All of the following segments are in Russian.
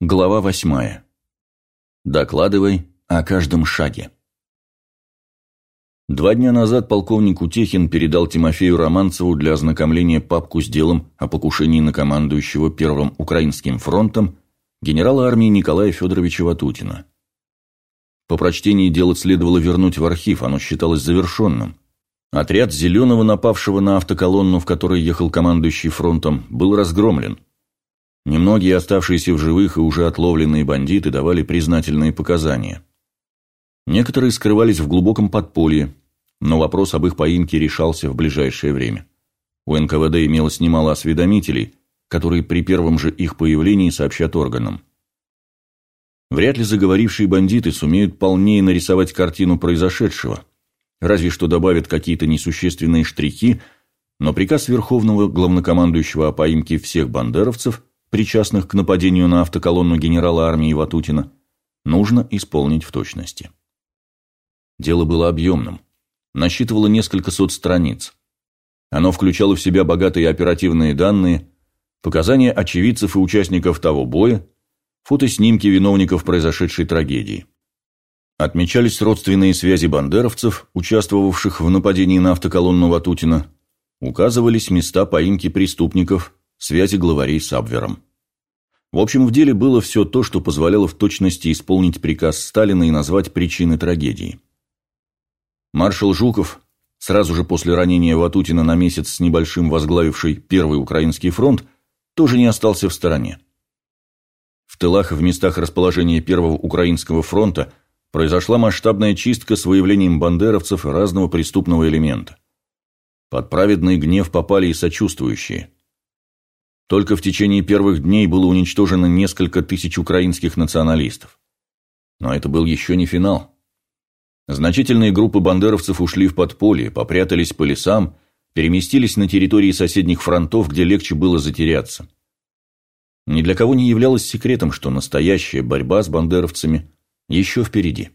Глава восьмая. Докладывай о каждом шаге. Два дня назад полковник Утехин передал Тимофею Романцеву для ознакомления папку с делом о покушении на командующего Первым Украинским фронтом генерала армии Николая Федоровича Ватутина. По прочтении дела следовало вернуть в архив, оно считалось завершенным. Отряд Зеленого, напавшего на автоколонну, в которой ехал командующий фронтом, был разгромлен – Немногие оставшиеся в живых и уже отловленные бандиты давали признательные показания. Некоторые скрывались в глубоком подполье, но вопрос об их поимке решался в ближайшее время. У НКВД имелось немало осведомителей, которые при первом же их появлении сообщат органам. Вряд ли заговорившие бандиты сумеют полнее нарисовать картину произошедшего, разве что добавят какие-то несущественные штрихи, но приказ Верховного Главнокомандующего о поимке всех бандеровцев причастных к нападению на автоколонну генерала армии Ватутина, нужно исполнить в точности. Дело было объемным, насчитывало несколько сот страниц. Оно включало в себя богатые оперативные данные, показания очевидцев и участников того боя, фотоснимки виновников произошедшей трагедии. Отмечались родственные связи бандеровцев, участвовавших в нападении на автоколонну Ватутина, указывались места поимки преступников связи главарей с Абвером. В общем, в деле было все то, что позволяло в точности исполнить приказ Сталина и назвать причины трагедии. Маршал Жуков, сразу же после ранения Ватутина на месяц с небольшим возглавивший Первый Украинский фронт, тоже не остался в стороне. В тылах в местах расположения Первого Украинского фронта произошла масштабная чистка с выявлением бандеровцев разного преступного элемента. Под праведный гнев попали и сочувствующие – только в течение первых дней было уничтожено несколько тысяч украинских националистов. Но это был еще не финал. Значительные группы бандеровцев ушли в подполье, попрятались по лесам, переместились на территории соседних фронтов, где легче было затеряться. Ни для кого не являлось секретом, что настоящая борьба с бандеровцами еще впереди.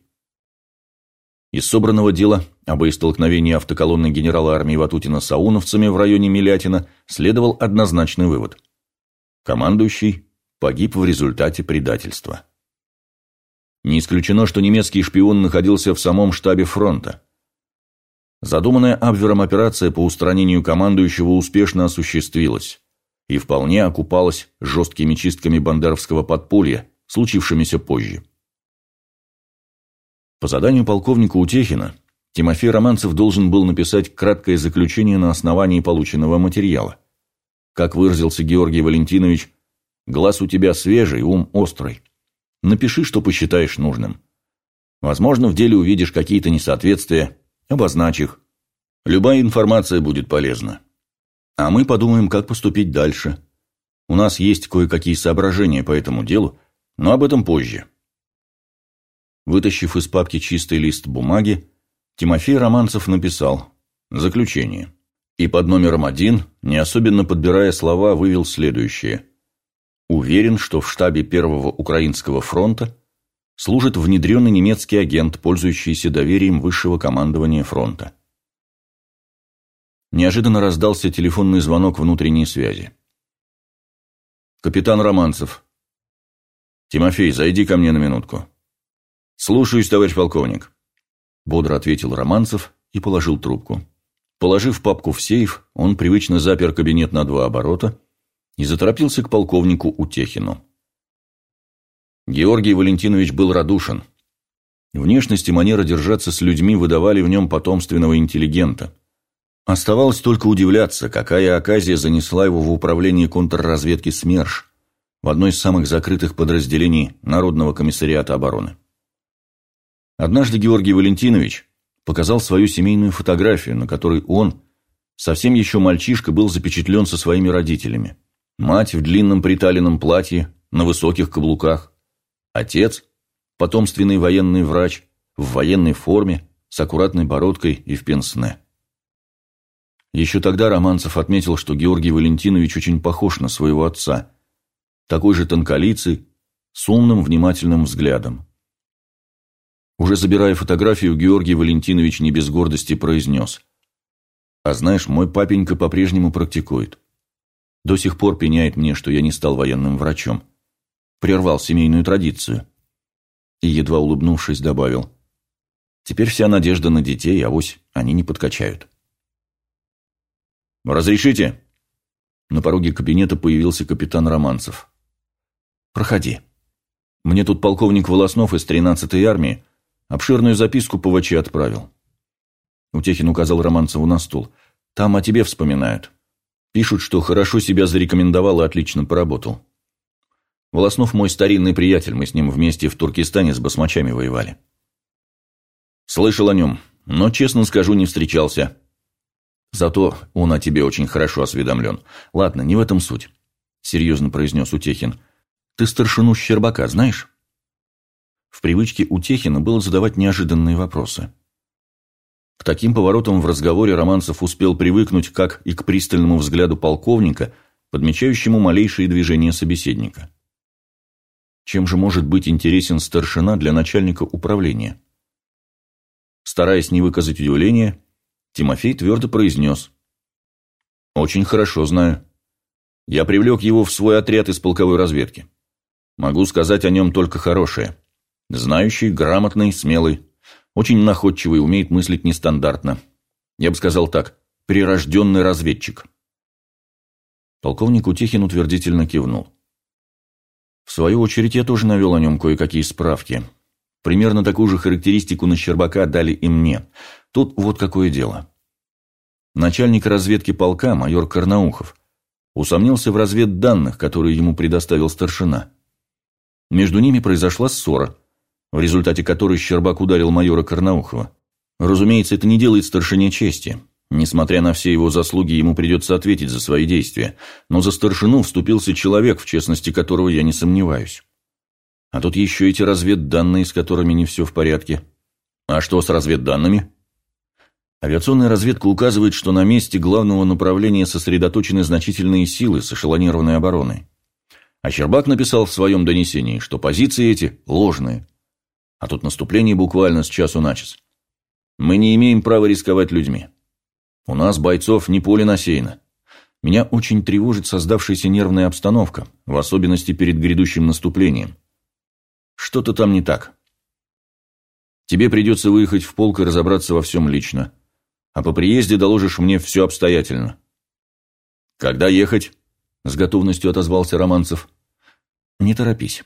Из собранного дела о боестолкновении автоколонны генерала армии Ватутина с ауновцами в районе Милятина следовал однозначный вывод. Командующий погиб в результате предательства. Не исключено, что немецкий шпион находился в самом штабе фронта. Задуманная Абвером операция по устранению командующего успешно осуществилась и вполне окупалась жесткими чистками бандеровского подполья, случившимися позже. По заданию полковника Утехина, Тимофей Романцев должен был написать краткое заключение на основании полученного материала. Как выразился Георгий Валентинович, глаз у тебя свежий, ум острый. Напиши, что посчитаешь нужным. Возможно, в деле увидишь какие-то несоответствия, обозначь их. Любая информация будет полезна. А мы подумаем, как поступить дальше. У нас есть кое-какие соображения по этому делу, но об этом позже. Вытащив из папки чистый лист бумаги, Тимофей Романцев написал «Заключение». И под номером один, не особенно подбирая слова, вывел следующее. Уверен, что в штабе Первого Украинского фронта служит внедренный немецкий агент, пользующийся доверием высшего командования фронта. Неожиданно раздался телефонный звонок внутренней связи. «Капитан Романцев». «Тимофей, зайди ко мне на минутку». «Слушаюсь, товарищ полковник», – бодро ответил Романцев и положил трубку. Положив папку в сейф, он привычно запер кабинет на два оборота и заторопился к полковнику Утехину. Георгий Валентинович был радушен. Внешность и манера держаться с людьми выдавали в нем потомственного интеллигента. Оставалось только удивляться, какая оказия занесла его в управление контрразведки СМЕРШ, в одно из самых закрытых подразделений Народного комиссариата обороны. Однажды Георгий Валентинович показал свою семейную фотографию, на которой он, совсем еще мальчишка, был запечатлен со своими родителями. Мать в длинном приталенном платье, на высоких каблуках. Отец, потомственный военный врач, в военной форме, с аккуратной бородкой и в пенсне. Еще тогда Романцев отметил, что Георгий Валентинович очень похож на своего отца. Такой же тонколицый, с умным, внимательным взглядом. Уже забирая фотографию, Георгий Валентинович не без гордости произнес. «А знаешь, мой папенька по-прежнему практикует. До сих пор пеняет мне, что я не стал военным врачом. прервал семейную традицию. И, едва улыбнувшись, добавил. Теперь вся надежда на детей, а вось они не подкачают. «Разрешите?» На пороге кабинета появился капитан Романцев. «Проходи. Мне тут полковник Волоснов из 13-й армии обширную записку по ВЧ отправил». Утехин указал Романцеву на стул. «Там о тебе вспоминают. Пишут, что хорошо себя зарекомендовал и отлично поработал. Волоснов мой старинный приятель, мы с ним вместе в Туркестане с басмачами воевали». «Слышал о нем, но, честно скажу, не встречался». Зато он о тебе очень хорошо осведомлен. Ладно, не в этом суть, — серьезно произнес Утехин. Ты старшину Щербака знаешь? В привычке Утехина было задавать неожиданные вопросы. К таким поворотам в разговоре Романцев успел привыкнуть как и к пристальному взгляду полковника, подмечающему малейшие движения собеседника. Чем же может быть интересен старшина для начальника управления? Стараясь не выказать удивления, Тимофей твердо произнес. «Очень хорошо знаю. Я привлек его в свой отряд из полковой разведки. Могу сказать о нем только хорошее. Знающий, грамотный, смелый, очень находчивый, умеет мыслить нестандартно. Я бы сказал так, прирожденный разведчик». Полковник Утехин утвердительно кивнул. В свою очередь я тоже навел о нем кое-какие справки. Примерно такую же характеристику на Щербака дали и мне. Тут вот какое дело. Начальник разведки полка, майор Карнаухов, усомнился в разведданных, которые ему предоставил старшина. Между ними произошла ссора, в результате которой Щербак ударил майора Карнаухова. Разумеется, это не делает старшине чести. Несмотря на все его заслуги, ему придется ответить за свои действия. Но за старшину вступился человек, в честности которого я не сомневаюсь. А тут еще эти разведданные, с которыми не все в порядке. А что с разведданными? Авиационная разведка указывает, что на месте главного направления сосредоточены значительные силы с эшелонированной обороной. А Щербак написал в своем донесении, что позиции эти ложные. А тут наступление буквально с часу на час. Мы не имеем права рисковать людьми. У нас бойцов не поле насеяно. Меня очень тревожит создавшаяся нервная обстановка, в особенности перед грядущим наступлением. Что-то там не так. Тебе придется выехать в полк и разобраться во всем лично. А по приезде доложишь мне все обстоятельно. Когда ехать? С готовностью отозвался Романцев. Не торопись.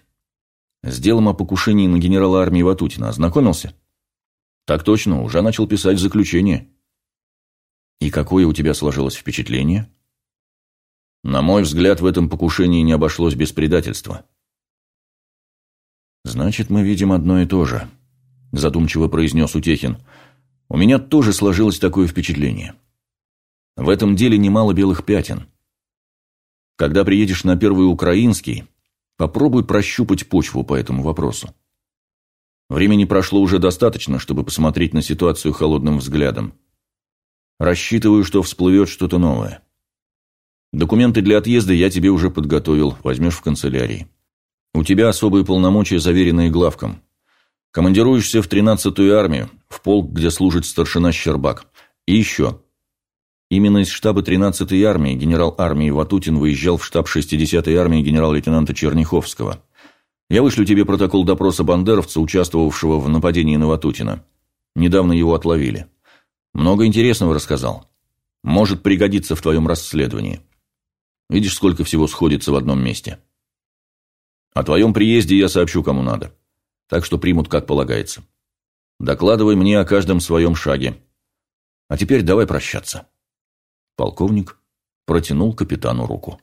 С делом о покушении на генерала армии Ватутина ознакомился? Так точно, уже начал писать заключение. И какое у тебя сложилось впечатление? На мой взгляд, в этом покушении не обошлось без предательства. «Значит, мы видим одно и то же», – задумчиво произнес Утехин. «У меня тоже сложилось такое впечатление. В этом деле немало белых пятен. Когда приедешь на Первый Украинский, попробуй прощупать почву по этому вопросу. Времени прошло уже достаточно, чтобы посмотреть на ситуацию холодным взглядом. Рассчитываю, что всплывет что-то новое. Документы для отъезда я тебе уже подготовил, возьмешь в канцелярии. У тебя особые полномочия, заверенные главком. Командируешься в 13-ю армию, в полк, где служит старшина Щербак. И еще. Именно из штаба 13-й армии генерал армии Ватутин выезжал в штаб 60-й армии генерал-лейтенанта Черняховского. Я вышлю тебе протокол допроса бандеровца, участвовавшего в нападении на Ватутина. Недавно его отловили. Много интересного рассказал. Может пригодиться в твоем расследовании. Видишь, сколько всего сходится в одном месте. О твоем приезде я сообщу кому надо. Так что примут как полагается. Докладывай мне о каждом своем шаге. А теперь давай прощаться. Полковник протянул капитану руку.